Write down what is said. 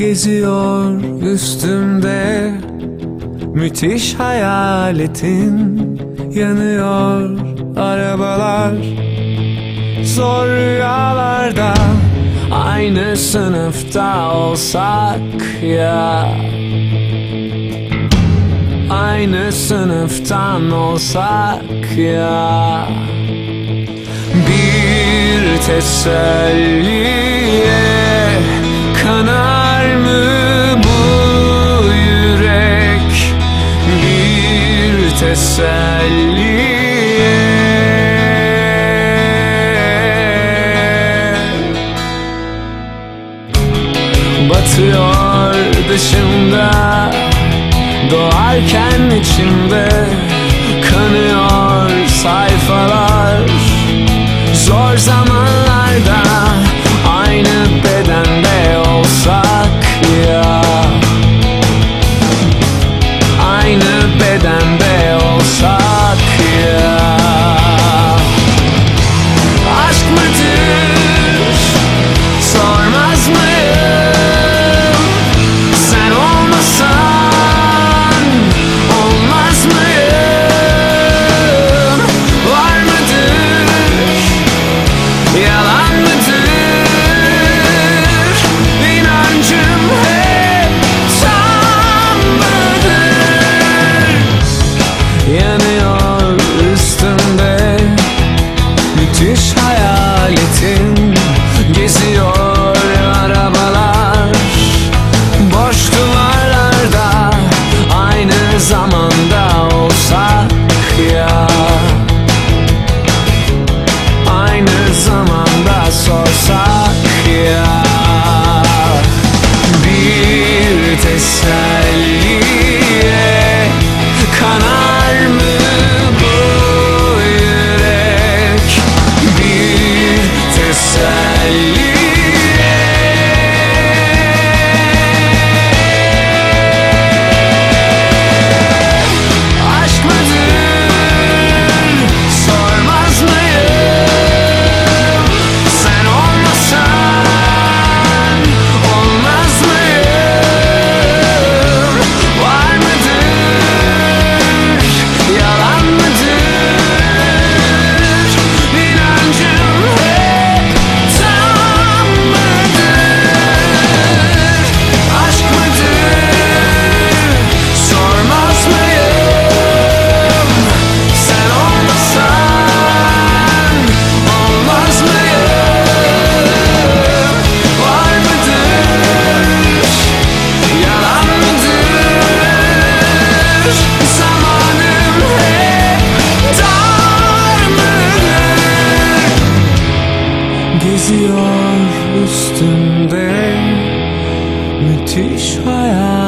geziyor üstümde. Müthiş hayaletin yanıyor arabalar. Zor rüyalarda aynı sınıfta olsak ya. Aynı sınıftan olsak ya. Bir teselli teselliye. Batıyor dışımda Doğarken içimde Kanıyor sayfalar. Zor zaman Esiyor üstümde. Müthiş hayal.